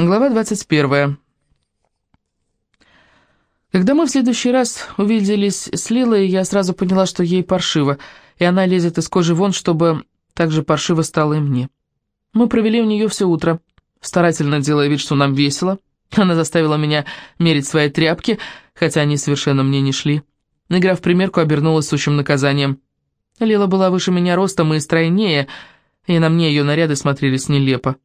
Глава 21. Когда мы в следующий раз увиделись с Лилой, я сразу поняла, что ей паршиво, и она лезет из кожи вон, чтобы так же паршиво стало и мне. Мы провели у нее все утро, старательно делая вид, что нам весело. Она заставила меня мерить свои тряпки, хотя они совершенно мне не шли. Игра в примерку обернулась сущим наказанием. Лила была выше меня ростом и стройнее, и на мне ее наряды смотрелись нелепо.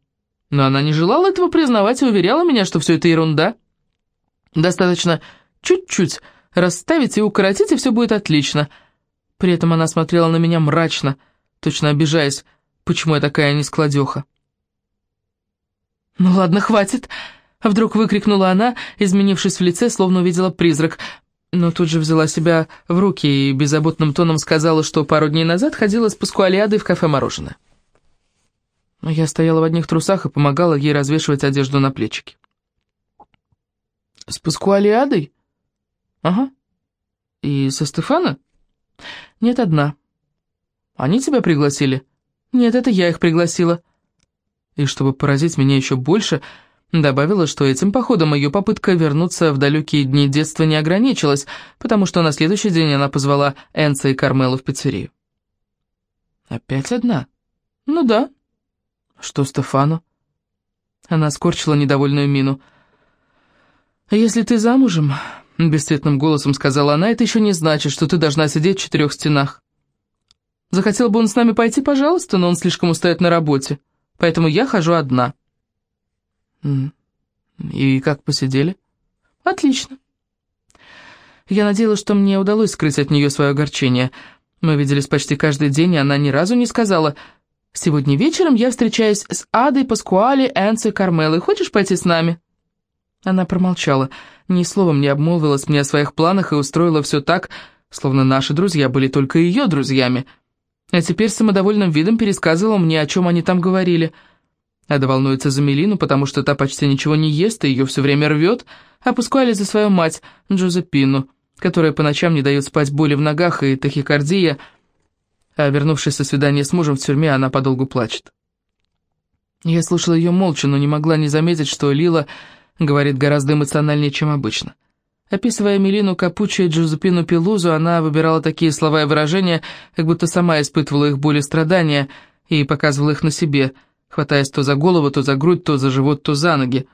Но она не желала этого признавать и уверяла меня, что все это ерунда. Достаточно чуть-чуть расставить и укоротить, и все будет отлично. При этом она смотрела на меня мрачно, точно обижаясь, почему я такая нескладеха. «Ну ладно, хватит!» — вдруг выкрикнула она, изменившись в лице, словно увидела призрак. Но тут же взяла себя в руки и беззаботным тоном сказала, что пару дней назад ходила с Паскуалиадой в кафе «Мороженое». Я стояла в одних трусах и помогала ей развешивать одежду на плечики. «С Паскуалиадой?» «Ага. И со Стефана?» «Нет, одна». «Они тебя пригласили?» «Нет, это я их пригласила». И чтобы поразить меня еще больше, добавила, что этим походом ее попытка вернуться в далекие дни детства не ограничилась, потому что на следующий день она позвала Энца и Кармелу в пиццерию. «Опять одна?» «Ну да», «Что Стефану?» Она скорчила недовольную мину. «Если ты замужем», — бесцветным голосом сказала она, — «это еще не значит, что ты должна сидеть в четырех стенах. Захотел бы он с нами пойти, пожалуйста, но он слишком устает на работе, поэтому я хожу одна». «И как посидели?» «Отлично». Я надеялась, что мне удалось скрыть от нее свое огорчение. Мы виделись почти каждый день, и она ни разу не сказала Сегодня вечером я встречаюсь с Адой, Паскуали, Энцо и Кармелой. Хочешь пойти с нами?» Она промолчала, ни словом не обмолвилась мне о своих планах и устроила все так, словно наши друзья были только ее друзьями. А теперь самодовольным видом пересказывала мне, о чем они там говорили. Ада волнуется за Мелину, потому что та почти ничего не ест и ее все время рвет, а Паскуали за свою мать, Джозепину, которая по ночам не дает спать боли в ногах и тахикардия – а вернувшись со свидания с мужем в тюрьме, она подолгу плачет. Я слушала ее молча, но не могла не заметить, что Лила говорит гораздо эмоциональнее, чем обычно. Описывая Мелину Капуччо и Джузепину Пелузу, она выбирала такие слова и выражения, как будто сама испытывала их боль и страдания, и показывала их на себе, хватаясь то за голову, то за грудь, то за живот, то за ноги.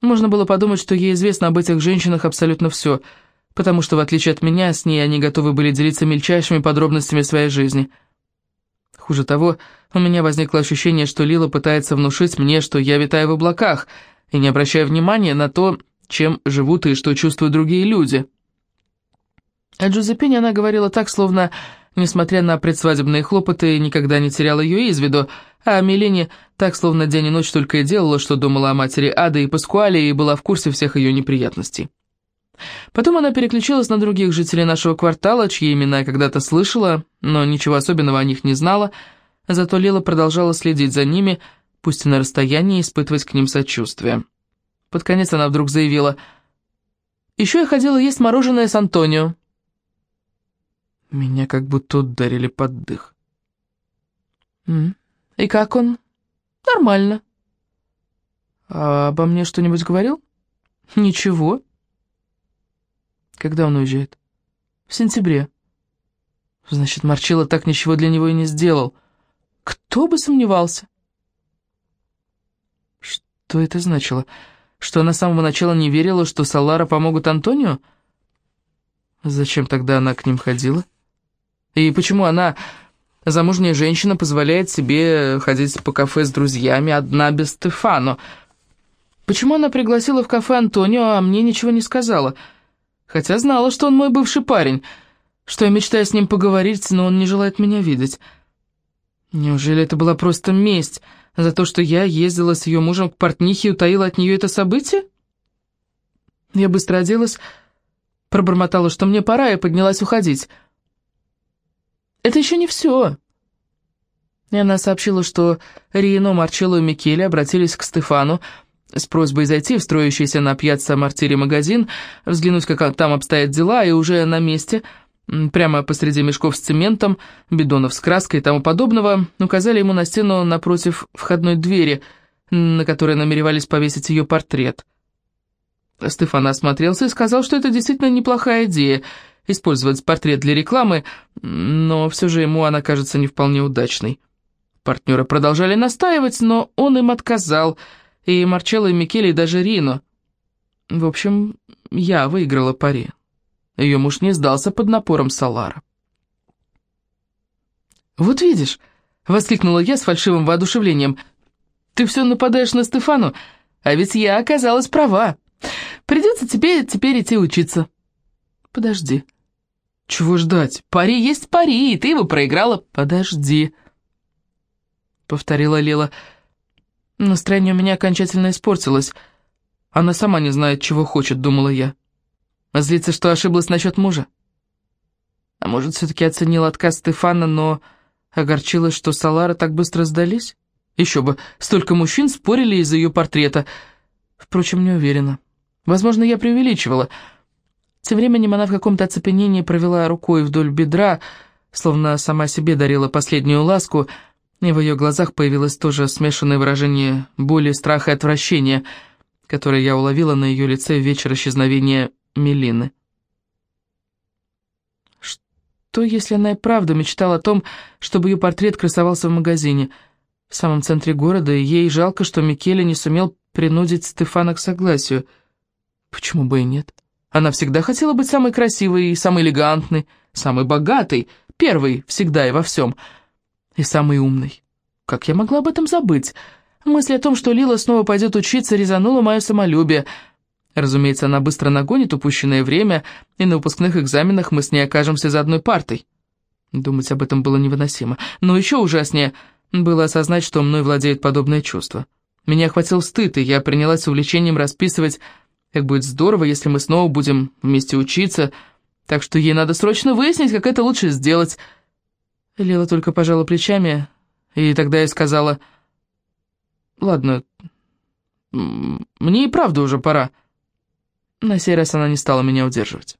Можно было подумать, что ей известно об этих женщинах абсолютно все — потому что, в отличие от меня, с ней они готовы были делиться мельчайшими подробностями своей жизни. Хуже того, у меня возникло ощущение, что Лила пытается внушить мне, что я витаю в облаках, и не обращая внимания на то, чем живут и что чувствуют другие люди. О Джузеппине она говорила так, словно, несмотря на предсвадебные хлопоты, никогда не теряла ее из виду, а о Милене так, словно день и ночь только и делала, что думала о матери Ады и Паскуале и была в курсе всех ее неприятностей. Потом она переключилась на других жителей нашего квартала, чьи имена я когда-то слышала, но ничего особенного о них не знала, зато Лила продолжала следить за ними, пусть и на расстоянии, испытывать к ним сочувствие. Под конец она вдруг заявила, «Еще я ходила есть мороженое с Антонио». Меня как будто ударили под дых. «И как он?» «Нормально». «А обо мне что-нибудь говорил?» «Ничего». Когда он уезжает? В сентябре. Значит, Марчелло так ничего для него и не сделал. Кто бы сомневался? Что это значило? Что она с самого начала не верила, что Салара помогут Антонио? Зачем тогда она к ним ходила? И почему она, замужняя женщина, позволяет себе ходить по кафе с друзьями одна без Стефано? Почему она пригласила в кафе Антонио, а мне ничего не сказала? — хотя знала, что он мой бывший парень, что я мечтаю с ним поговорить, но он не желает меня видеть. Неужели это была просто месть за то, что я ездила с ее мужем к портнихе и утаила от нее это событие? Я быстро оделась, пробормотала, что мне пора, и поднялась уходить. «Это еще не все». И она сообщила, что Рино, Марчелло и Микеле обратились к Стефану, с просьбой зайти в строящийся на пьяцца Мартире магазин, взглянуть, как там обстоят дела, и уже на месте, прямо посреди мешков с цементом, бидонов с краской и тому подобного, указали ему на стену напротив входной двери, на которой намеревались повесить ее портрет. Стефан осмотрелся и сказал, что это действительно неплохая идея — использовать портрет для рекламы, но все же ему она кажется не вполне удачной. Партнеры продолжали настаивать, но он им отказал, и Марчелло, и Микеле, и даже Рино. В общем, я выиграла пари. Ее муж не сдался под напором Салара. «Вот видишь», — воскликнула я с фальшивым воодушевлением, — «ты все нападаешь на Стефану, а ведь я оказалась права. Придется тебе теперь идти учиться». «Подожди». «Чего ждать? Пари есть пари, и ты его проиграла. Подожди», — повторила Лила. Настроение у меня окончательно испортилось. Она сама не знает, чего хочет, думала я. Злится, что ошиблась насчет мужа. А может, все-таки оценила отказ Стефана, но огорчилась, что Салара так быстро сдались? Еще бы, столько мужчин спорили из-за ее портрета. Впрочем, не уверена. Возможно, я преувеличивала. Тем временем она в каком-то оцепенении провела рукой вдоль бедра, словно сама себе дарила последнюю ласку, и в ее глазах появилось тоже смешанное выражение боли, страха и отвращения, которое я уловила на ее лице в вечер исчезновения Мелины. Что, если она и правда мечтала о том, чтобы ее портрет красовался в магазине в самом центре города, и ей жалко, что Микеле не сумел принудить Стефана к согласию? Почему бы и нет? Она всегда хотела быть самой красивой самой элегантной, самой богатой, первой всегда и во всем, и самой умной. Как я могла об этом забыть? Мысль о том, что Лила снова пойдет учиться, резанула мое самолюбие — Разумеется, она быстро нагонит упущенное время, и на выпускных экзаменах мы с ней окажемся за одной партой. Думать об этом было невыносимо. Но еще ужаснее было осознать, что мной владеет подобное чувство. Меня охватил стыд, и я принялась с увлечением расписывать, как будет здорово, если мы снова будем вместе учиться, так что ей надо срочно выяснить, как это лучше сделать. Лила только пожала плечами, и тогда я сказала, «Ладно, мне и правда уже пора». На сей раз она не стала меня удерживать.